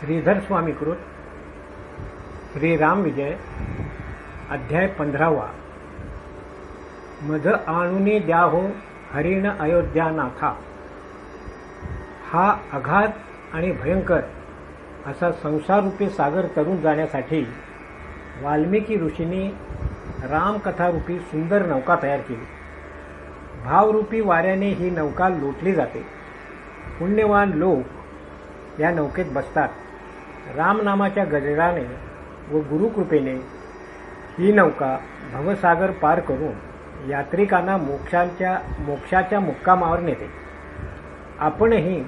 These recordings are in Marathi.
श्रीधर स्वामीकृत श्रीराम विजय अध्याय पंधरावा. मध आणूने द्या हो हरिण अयोध्यानाथा हा अघात आणि भयंकर असा संसाररूपी सागर तरुण जाण्यासाठी वाल्मिकी ऋषींनी रामकथारूपी सुंदर नौका तयार केली. भावरूपी वाऱ्याने ही नौका लोटली जाते. पुण्यवान लोक या नौकेत बसतात. रामनामाच्या गजराने व गुरुकृपेने ही नौका भवसागर पार करून यात्रिकांना मोक्षांच्या मोक्षाच्या मुक्कामावर नेते आपणही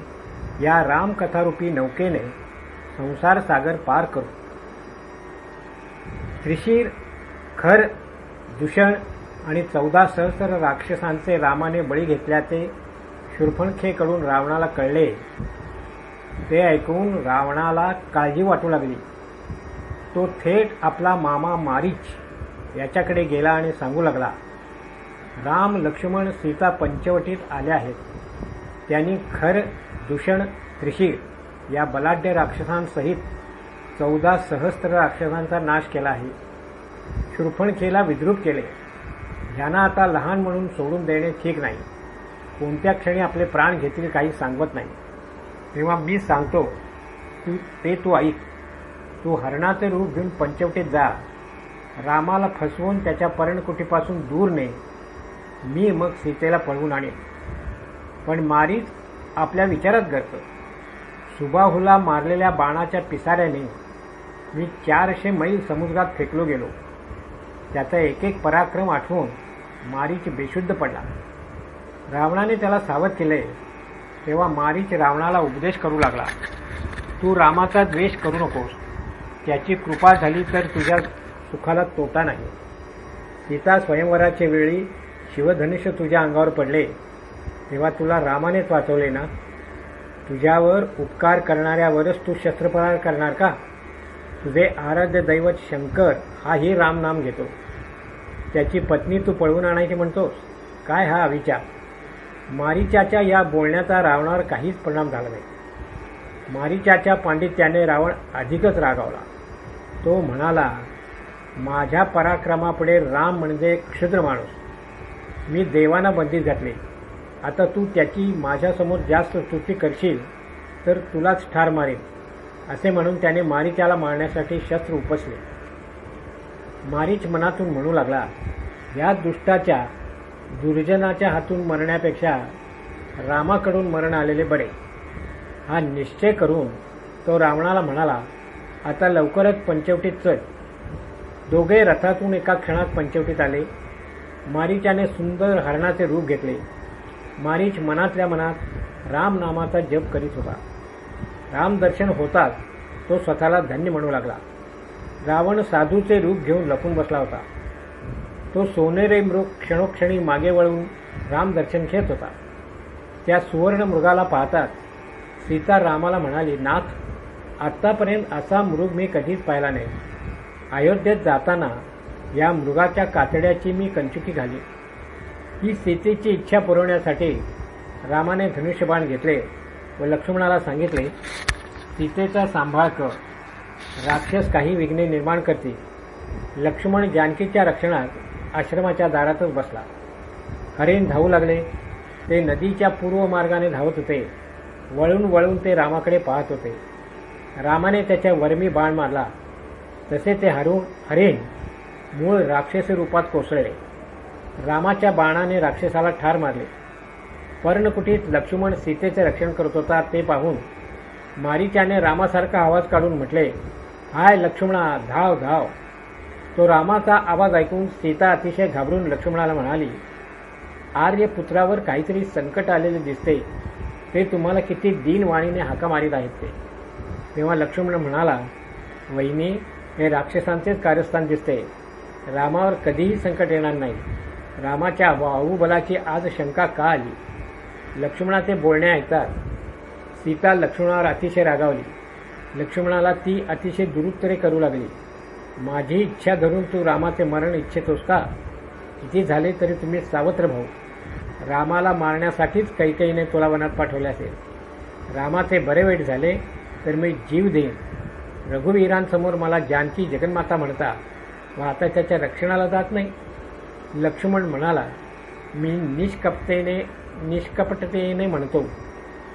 या रामकथारूपी नौकेने संसार सागर पार करू. त्रिशीर खर दूषण आणि चौदा सहस्र राक्षसांचे रामाने बळी घेतल्याचे शूर्फणखेकडून रावणाला कळले. ते ऐकून रावणाला काळजी वाटू लागली. तो थेट आपला मामा मारीच याच्याकडे गेला आणि सांगू लागला राम लक्ष्मण सीता पंचवटीत आले आहेत. त्यांनी खर दूषण त्रिशीर या बलाढ्य राक्षसांसहित चौदा सहस्त्र राक्षसांचा नाश केला आहे. शूर्फणखेला विद्रूप केले. ज्यांना आता लहान म्हणून सोडून देणे ठीक नाही. कोणत्या क्षणी आपले प्राण घेतील काही सांगत नाही. तेव्हा मी सांगतो तू ते तू ऐक. तू हरणाचे रूप घेऊन पंचवटीत जा. रामाला फसवून त्याच्या पर्णकुटीपासून दूर ने. मी मग सीतेला पळवून आणेन. पण मारीच आपल्या विचारात करतो सुबाहूला मारलेल्या बाणाच्या पिसाऱ्याने मी चारशे मैल समुद्रात फेकलो गेलो. त्याचा एक एक पराक्रम आठवून मारीच बेशुद्ध पडला. रावणाने त्याला सावध केले. तेव्हा मारीच रावणाला उपदेश करू लागला. तू रामाचा द्वेष करू नकोस. त्याची कृपा झाली तर तुझ्या सुखाला तोटा नाही. सीता स्वयंवराच्या वेळी शिवधनुष्य तुझ्या अंगावर पडले. तेव्हा तुला रामानेच वाचवले ना? तुझ्यावर उपकार करणाऱ्यावरच तू शस्त्रप्रहार करणार का? तुझे आराध्य दैवत शंकर हाही राम नाम घेतो. त्याची पत्नी तू पळवून आणायची म्हणतोस? काय हा विचार मारीच्याच्या या बोलण्याचा रावणावर काहीच परिणाम झाला नाही. मारीच्याच्या पांडित्याने रावण अधिकच रागावला. तो म्हणाला माझ्या पराक्रमापुढे राम म्हणजे क्षुद्र माणूस. मी देवाना बंदीत घातले. आता तू त्याची माझ्यासमोर जास्त स्तुती करशील तर तुलाच ठार मारेल असे म्हणून त्याने मारीच्याला मारण्यासाठी शस्त्र उपसले. मारीच मनातून म्हणू लागला या दुष्टाच्या दुर्जनाच्या हातून मरण्यापेक्षा रामाकडून मरण आलेले बरे हा निश्चय करून तो रावणाला म्हणाला आता लवकरच पंचवटीत चढ दोघे रथातून एका क्षणात पंचवटीत आले. मारीच्याने सुंदर हरणाचे रूप घेतले. मारीच मनातल्या मनात राम नामाचा जप करीत होता. रामदर्शन होताच तो स्वतःला धन्य म्हणू लागला. रावण साधूचे रूप घेऊन लपून बसला होता. तो सोनेरे मृग क्षणोक्षणी मागे वळून रामदर्शन घेत होता. त्या सुवर्ण मृगाला पाहताच सीता रामाला म्हणाली नाथ आत्तापर्यंत असा मृग मी कधीच पाहिला नाही. अयोध्येत जाताना या मृगाच्या कातड्याची मी कंचुकी घाली. ही सीतेची इच्छा पुरवण्यासाठी रामाने धनुष्यबाण घेतले व लक्ष्मणाला सांगितले सीतेचा सांभाळ कर. राक्षस काही विघ्ने निर्माण करते लक्ष्मण जानकीच्या रक्षणात आश्रमाच्या दारातच बसला. हरिण धावू लागले. ते नदीच्या पूर्व मार्गाने धावत होते. वळून वळून ते रामाकडे पाहत होते. रामाने त्याच्या वर्मी बाण मारला. तसे ते हरून हरिण मूळ राक्षस रूपात कोसळले. रामाच्या बाणाने राक्षसाला ठार मारले. पर्णकुटीत लक्ष्मण सीतेचे रक्षण करत होता ते पाहून मारीच्याने रामासारखा आवाज काढून म्हटले हाय लक्ष्मणा धाव धाव. तो रामाचा आवाज ऐकून सीता अतिशय घाबरून लक्ष्मणाला म्हणाली आर्य पुत्रावर काहीतरी संकट आलेले दिसते. ते तुम्हाला किती दीनवाणीने हाका मारीत आहेत ते. तेव्हा लक्ष्मण म्हणाला वहिनी हे राक्षसांचेच कार्यस्थान दिसते. रामावर कधीही संकट येणार नाही. रामाच्या बाहुबलाची आज शंका का आली? लक्ष्मणाचे बोलणे ऐकतात सीता लक्ष्मणावर अतिशय रागावली. लक्ष्मणाला ती अतिशय दुरुत्तरे करू लागली. माझी इच्छा धरून तू रामाचे मरण इच्छितोस का? किती झाले तरी तुम्ही सावत्र भाऊ. रामाला मारण्यासाठीच कैकेयीने तुला वनात पाठवले असेल. रामाचे बरे वाईट झाले तर मी जीव देईन. रघुवीरांसमोर मला जानकी जगन्माता म्हणता व आता त्याच्या रक्षणाला जात नाही. लक्ष्मण म्हणाला मी निष्कपतेने निष्कपटतेने म्हणतो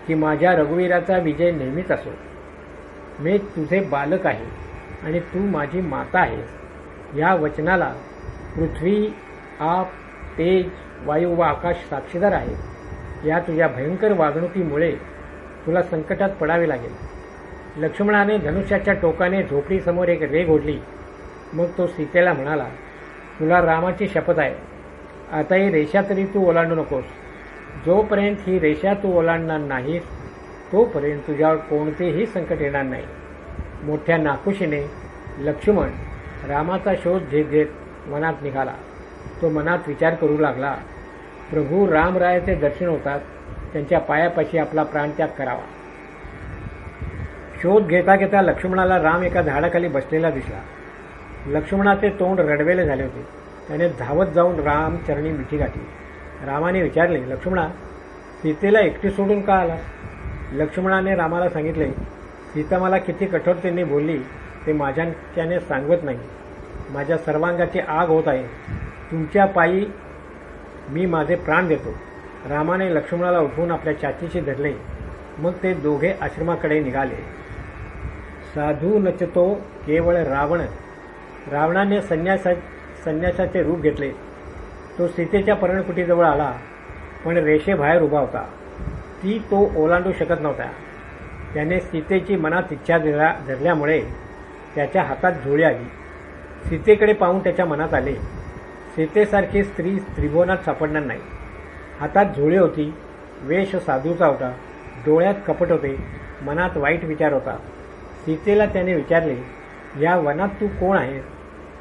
की माझ्या रघुवीराचा विजय नेहमीच असो. मी तुझे बालक आहे. आणि तू माझी माता आहेस या वचनाला पृथ्वी आप तेज वायू व आकाश साक्षीदार आहेत या तुझ्या भयंकर वागणुकीमुळे तुला संकटात पडावे लागेल. लक्ष्मणाने धनुष्याच्या टोकाने झोपडीसमोर एक रेग ओढली. मग तो सीतेला म्हणाला तुला रामाची शपथ आहे. आता ही रेषा तरी तू ओलांडू नकोस. जोपर्यंत ही रेषा तू ओलांडणार नाहीस तोपर्यंत तुझ्यावर कोणतेही संकट येणार नाही. मोठ्या नाकुशीने लक्ष्मण रामाचा शोध घेत घेत मनात निघाला. तो मनात विचार करू लागला. प्रभू रामरायाचे दर्शन होतात. त्यांच्या पायापाशी आपला प्राणत्याग करावा. शोध घेता घेता लक्ष्मणाला राम एका झाडाखाली बसलेला दिसला. लक्ष्मणाचे तोंड रडवेले झाले होते. त्याने धावत जाऊन राम चरणी मिठी घातली रामाने विचारले लक्ष्मणा सीतेला एकटी सोडून का आला लक्ष्मणाने रामाला सांगितले सीता मला किती कठोरतेने बोलली ते माझ्याने सांगवत नाही. माझ्या सर्वांगाची आग होत आहे. तुमच्या पायी मी माझे प्राण देतो. रामाने लक्ष्मणाला उठवून आपल्या चाचीशी धरले. मग ते दोघे आश्रमाकडे निघाले. साधू नचतो केवळ रावण. रावणाने संन्यासा संन्यासाचे रूप घेतले. तो सीतेच्या पर्णकुटीजवळ आला पण रेषेबाहेर उभा होता. ती तो ओलांडू शकत नव्हता त्याने सीतेची मनात इच्छा धरल्यामुळे त्याच्या हातात झोळी आली. सीतेकडे पाहून त्याच्या मनात आले. सीतेसारखी स्त्री त्रिभुवनात सापडणार नाही. हातात झोळी होती. वेश साधूचा होता. डोळ्यात कपट होते. मनात वाईट विचार होता. सीतेला त्याने विचारले या वनात तू कोण आहे?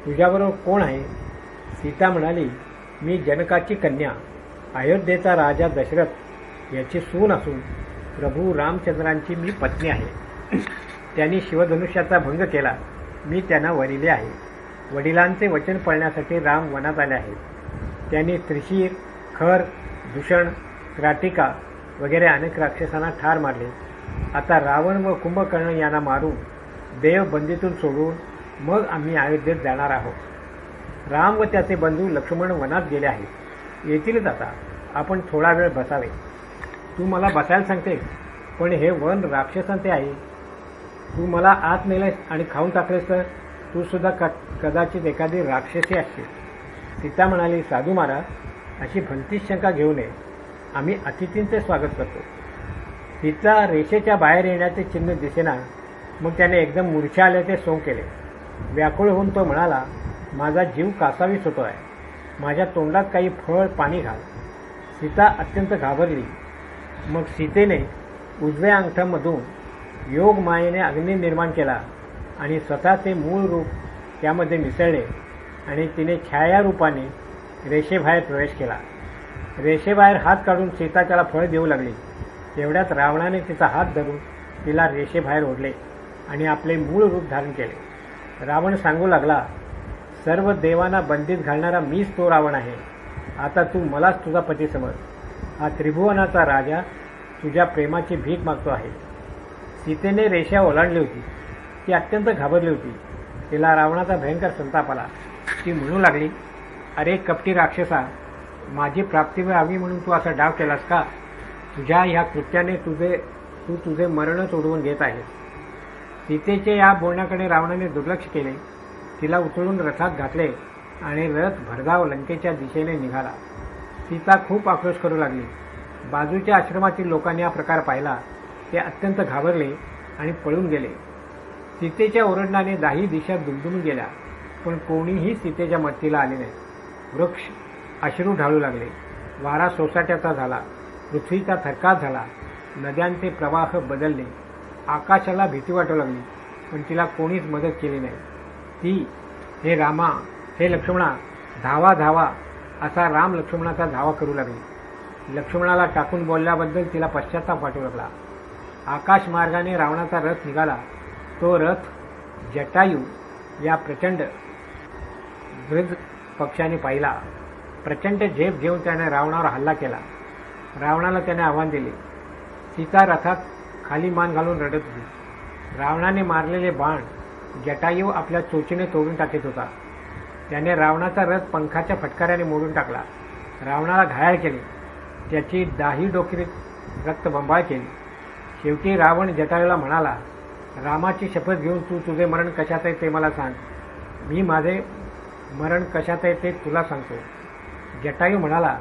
तुझ्याबरोबर कोण आहे? सीता म्हणाली मी जनकाची कन्या. अयोध्येचा राजा दशरथ याची सून असून प्रभू रामचंद्रांची मी पत्नी आहे. त्यांनी शिवधनुष्याचा भंग केला. मी त्यांना वरिले आहे. वडिलांचे वचन पळण्यासाठी राम वनात आले आहेत. त्यांनी त्रिशीर खर दूषण क्राटिका वगैरे अनेक राक्षसांना ठार मारले. आता रावण व कुंभकर्ण यांना मारून देव बंदीतून सोडून मग आम्ही अयोध्येत जाणार आहोत. राम व त्याचे बंधू लक्ष्मण वनात गेले आहेत. येतीलच आता आपण थोडा वेळ बसावे. तू मला बसायला सांगते. पण हे वन राक्षसांचे आहे. तू मला आत नेलेस आणि खाऊन टाकलेस तर तू सुद्धा कदाचित एखादी राक्षसी असशील. सीता म्हणाली साधू महाराज अशी भलतीच शंका घेऊ नये. आम्ही अतिथींचे स्वागत करतो. तिचा रेषेच्या बाहेर येण्याचे चिन्ह दिसेना मग त्याने एकदम मूर्छा आल्याचे सोंग केले. व्याकुळ होऊन तो म्हणाला माझा जीव कासावीस होतो आहे माझ्या तोंडात काही फळ पाणी घाल. सीता अत्यंत घाबरली. मग सीतेने उजव्या अंगठामधून योग मायेने अग्नी निर्माण केला आणि स्वतःचे मूळ रूप त्यामध्ये मिसळले आणि तिने छाया रूपाने रेषेबाहेर प्रवेश केला. रेषेबाहेर हात काढून सीता त्याला फळ देऊ लागली. तेवढ्यात रावणाने तिचा हात धरून तिला रेषेबाहेर ओढले आणि आपले मूळ रूप धारण केले. रावण सांगू लागला सर्व देवांना बंदीत घालणारा मीच तो रावण आहे. आता तू मलाच तुझा पती समज. हा त्रिभुवनाचा राजा तुझ्या प्रेमाची भीक मागतो आहे. सीतेने रेषा ओलांडली होती. ती अत्यंत घाबरली होती. तिला रावणाचा भयंकर संताप आला. ती म्हणू लागली अरे कपटी राक्षसा माझी प्राप्ती व्हावी म्हणून तू असा डाव केलास का? तुझ्या ह्या कृत्याने तुझे तू तुझे मरणच उडवून घेत आहेस सीतेचे या बोलण्याकडे रावणाने दुर्लक्ष केले. तिला उचलून रथात घातले आणि रथ भरधाव लंकेच्या दिशेने निघाला. सीता खूप आक्रोश करू लागली. बाजूच्या आश्रमातील लोकांनी हा प्रकार पाहिला. ते अत्यंत घाबरले आणि पळून गेले. सीतेच्या ओरडण्याने दाही दिशा दुमदुमून गेल्या पण कोणीही सीतेच्या मदतीला आले नाही. वृक्ष अश्रू ढाळू लागले. वारा सोसाट्याचा झाला. पृथ्वीचा थरकाप झाला. नद्यांचे प्रवाह बदलले. आकाशाला भीती वाटू लागली पण तिला कोणीच मदत केली नाही. ती हे रामा हे लक्ष्मणा धावा धावा असा राम लक्ष्मणाचा धावा करू लागली. लक्ष्मणाला टाकून बोलल्याबद्दल तिला पश्चाताप वाटू लागला. आकाश मार्गाने रावणाचा रथ निघाला. तो रथ जटायू या प्रचंड वृद्ध पक्षाने पाहिला. प्रचंड झेप घेऊन त्याने रावणावर हल्ला केला. रावणाला त्याने आव्हान दिले. सीता रथात खाली मान घालून रडत होती. रावणाने मारलेले बाण जटायू आपल्या चोचीने तोडून टाकत होता. त्याने रावणाचा रथ पंखाच्या फटकाऱ्याने मोडून टाकला. रावणाला घायाळ केले. त्याची दाही रक्त रक्तबंबाळ केली. शेवटी रावण जटायूला म्हणाला रामाची शपथ घेऊन तू तुझे मरण कशात आहे ते मला सांग. मी माझे मरण कशात आहे ते तुला सांगतो. जटायू म्हणाला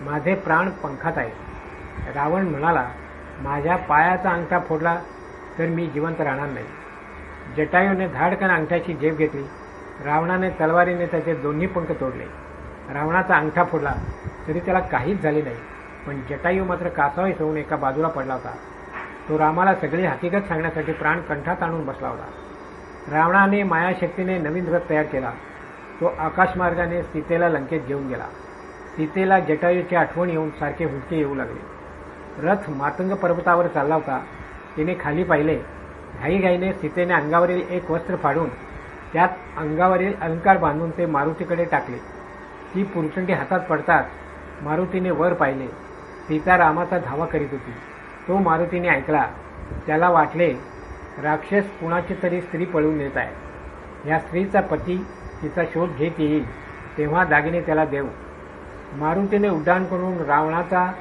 माझे प्राण पंखात आहे रावण म्हणाला माझ्या पायाचा अंगठा फोडला तर मी जिवंत राहणार नाही. जटायूने धाडकन अंगठ्याची झेप घेतली. रावणाने तलवारीने त्याचे दोन्ही पंख तोडले. रावणाचा अंगठा फोडला तरी त्याला काहीच झाले नाही. पण जटायू मात्र कासावीस होऊन एका बाजूला पडला होता. तो रामाला सगळी हकीकत सांगण्यासाठी प्राण कंठात आणून बसला होता. रावणाने मायाशक्तीने नवीन रथ तयार केला. तो आकाशमार्गाने सीतेला लंकेत घेऊन गेला. सीतेला जटायूची आठवण येऊन सारखे हुलके येऊ लागले. रथ मातंग पर्वतावर चालला होता. तिने खाली पाहिले. घाईघाईने सीतेने अंगावरील एक वस्त्र फाडून त्यात अंगावरील अलंकार बांधून ते मारुतीकडे टाकले. ती पुरुषंडी हातात पडताच मारुतीने वर पाहिले. सीता रामाचा धावा करीत होती. तो मारुतीने ऐकला. त्याला वाटले राक्षस कुणाची तरी स्त्री पळवून नेत आहे. या स्त्रीचा पती तिचा शोध घेत येईल तेव्हा दागिने त्याला देऊ. मारुतीने उड्डाण करून रावणाचा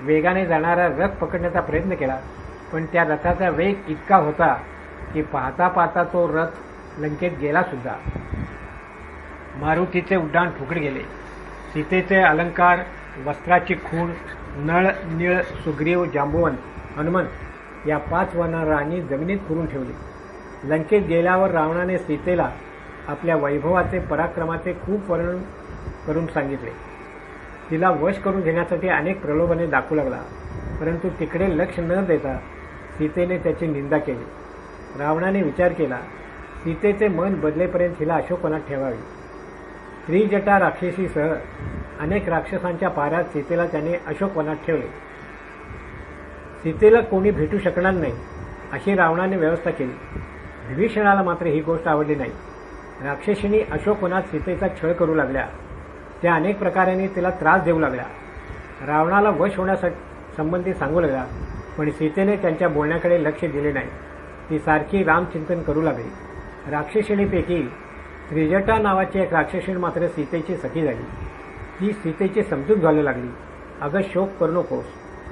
वेगाने जाणारा रथ पकडण्याचा प्रयत्न केला पण त्या रथाचा वेग इतका होता की पाहता पाहता तो रथ लंकेत गेला सुद्धा. मारुतीचे उड्डाण फुकड गेले. सीतेचे अलंकार वस्त्राची खूण नळ निळ सुग्रीव जांबुवन हनुमंत या पाच वनरांनी जमिनीत पुरून ठेवली. लंकेत गेल्यावर रावणाने सीतेला आपल्या वैभवाचे पराक्रमाचे खूप वर्णन करून सांगितले. तिला वश करून घेण्यासाठी अनेक प्रलोभने दाखवू लागला. परंतु तिकडे लक्ष न देता सीतेने त्याची निंदा केली. रावणाने विचार केला सीतेचे मन बदलेपर्यंत हिला अशोकवनात ठेवावी. त्रिजटा राक्षसीसह अनेक राक्षसांच्या पाऱ्यात सीतेला त्याने अशोकवनात ठेवले. सीतेला कोणी भेटू शकणार नाही अशी रावणाने व्यवस्था केली. विभीषणाला मात्र ही गोष्ट आवडली नाही. राक्षसींनी अशोकवनात सीतेचा छळ करू लागल्या. त्या अनेक प्रकाराने तिला त्रास देऊ लागल्या. रावणाला वश होण्यासाठी संबंधी सांगू लागला पण सीतेने त्यांच्या बोलण्याकडे लक्ष दिले नाही. ती सारखी रामचिंतन करू लागली. राक्षसिणीपैकी त्रिजटा नावाची एक राक्षसीण मात्र सीतेची सखी झाली. ती सीतेची समजूत घालू लागली. अगं शोक करू नकोस.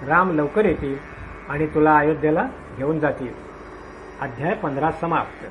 राम लवकर येतील आणि तुला अयोध्येला घेऊन जातील. अध्याय पंधरा समाप्त.